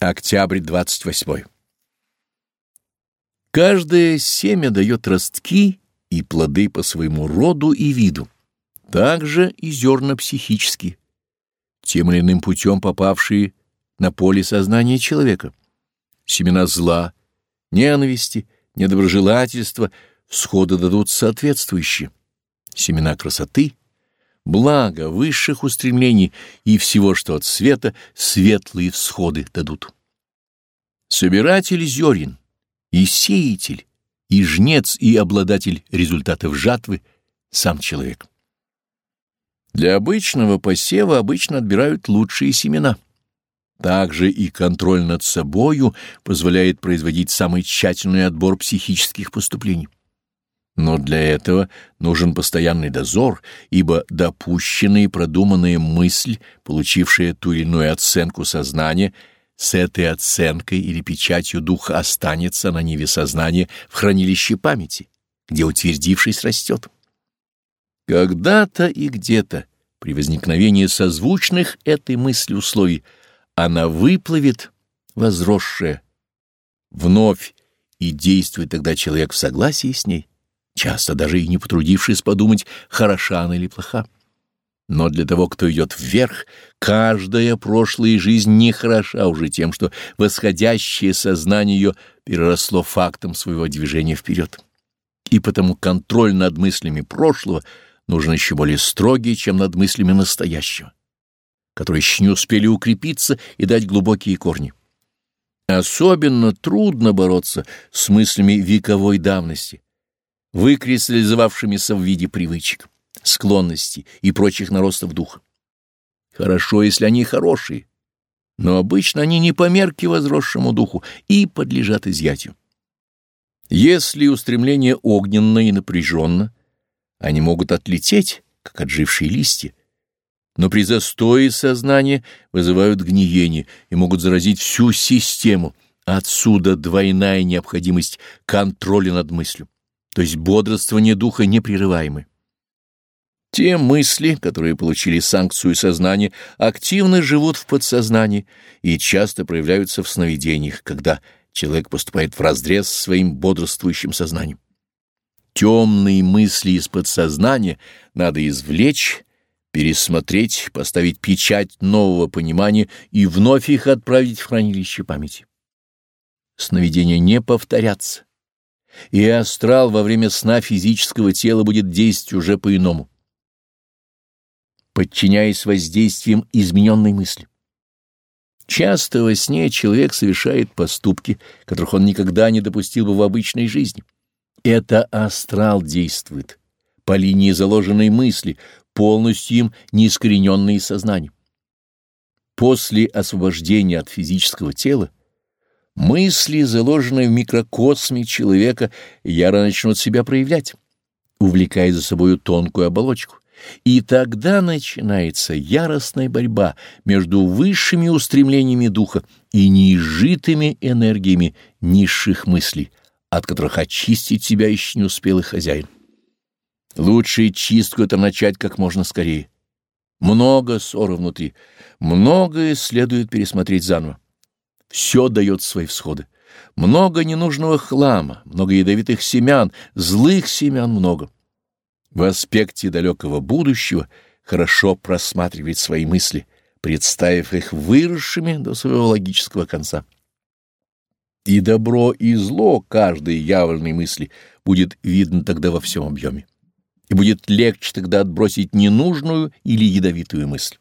Октябрь 28. Каждое семя дает ростки и плоды по своему роду и виду, также и зерна психические, тем или иным путем попавшие на поле сознания человека. Семена зла, ненависти, недоброжелательства всходы дадут соответствующие. Семена красоты, блага, высших устремлений и всего, что от света, светлые всходы дадут. Собиратель зерен и сеятель, и жнец, и обладатель результатов жатвы — сам человек. Для обычного посева обычно отбирают лучшие семена. Также и контроль над собою позволяет производить самый тщательный отбор психических поступлений. Но для этого нужен постоянный дозор, ибо допущенная и продуманная мысль, получившая ту или иную оценку сознания, с этой оценкой или печатью духа останется на ниве сознания в хранилище памяти, где, утвердившись, растет. Когда-то и где-то, при возникновении созвучных этой мысли условий, она выплывет, возросшая, вновь, и действует тогда человек в согласии с ней часто даже и не потрудившись подумать, хороша она или плоха. Но для того, кто идет вверх, каждая прошлая жизнь не хороша уже тем, что восходящее сознание ее переросло фактом своего движения вперед. И потому контроль над мыслями прошлого нужен еще более строгий, чем над мыслями настоящего, которые еще не успели укрепиться и дать глубокие корни. Особенно трудно бороться с мыслями вековой давности, выкристаллизовавшимися в виде привычек, склонностей и прочих наростов духа. Хорошо, если они хорошие, но обычно они не по мерке возросшему духу и подлежат изъятию. Если устремление огненно и напряженно, они могут отлететь, как отжившие листья, но при застое сознания вызывают гниение и могут заразить всю систему. Отсюда двойная необходимость контроля над мыслью то есть бодрствование духа непрерываемы. Те мысли, которые получили санкцию сознания, активно живут в подсознании и часто проявляются в сновидениях, когда человек поступает вразрез с своим бодрствующим сознанием. Темные мысли из подсознания надо извлечь, пересмотреть, поставить печать нового понимания и вновь их отправить в хранилище памяти. Сновидения не повторятся и астрал во время сна физического тела будет действовать уже по-иному, подчиняясь воздействиям измененной мысли. Часто во сне человек совершает поступки, которых он никогда не допустил бы в обычной жизни. Это астрал действует по линии заложенной мысли, полностью им неискорененные сознания. После освобождения от физического тела Мысли, заложенные в микрокосме человека, яро начнут себя проявлять, увлекая за собою тонкую оболочку. И тогда начинается яростная борьба между высшими устремлениями духа и неизжитыми энергиями низших мыслей, от которых очистить себя еще не успел и хозяин. Лучше чистку это начать как можно скорее. Много ссоры внутри, многое следует пересмотреть заново все дает свои всходы. Много ненужного хлама, много ядовитых семян, злых семян много. В аспекте далекого будущего хорошо просматривать свои мысли, представив их выросшими до своего логического конца. И добро, и зло каждой явленной мысли будет видно тогда во всем объеме. И будет легче тогда отбросить ненужную или ядовитую мысль.